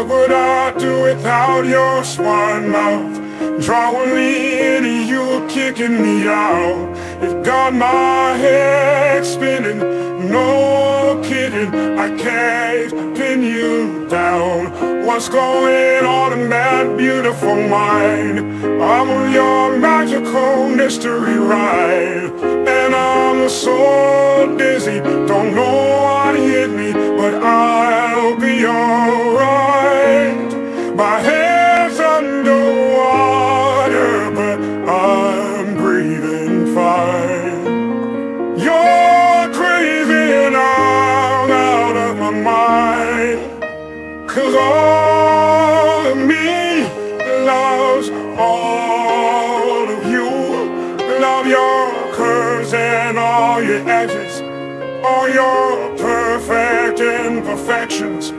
What would I do without your swine mouth? Drawing me in and you kicking me out. It got my head spinning, no kidding. I can't pin you down. What's going on in that beautiful mind? I'm on your magical mystery ride, and I'm so. Dead. Cause all of me loves all of you. Love your curves and all your edges, all your perfect imperfections.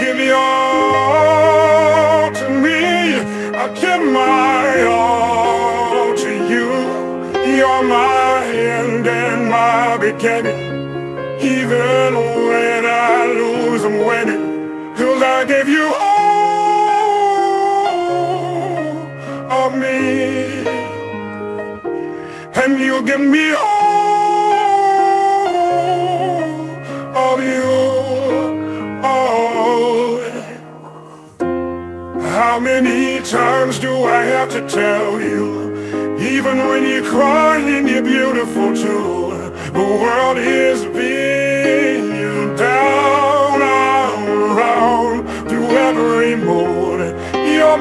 Give your all to me. I give my all to you. You're my end and my beginning. Even when I lose, I gave you all of me. And you give me all of you. Oh. How many times do I have to tell you? Even when you're crying, you're beautiful too. The world is beating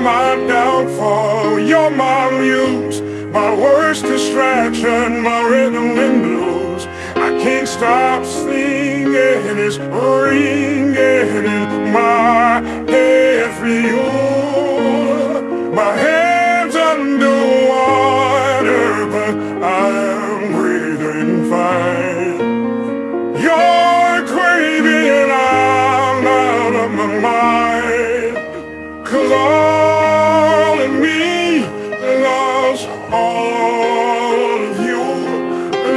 my downfall, you're my muse, my worst distraction, my rhythm and blues. I can't stop singing, it's ringing in my head for you. My head's underwater, but I'm breathing fine. You're crazy and I'm out of my mind. Cause all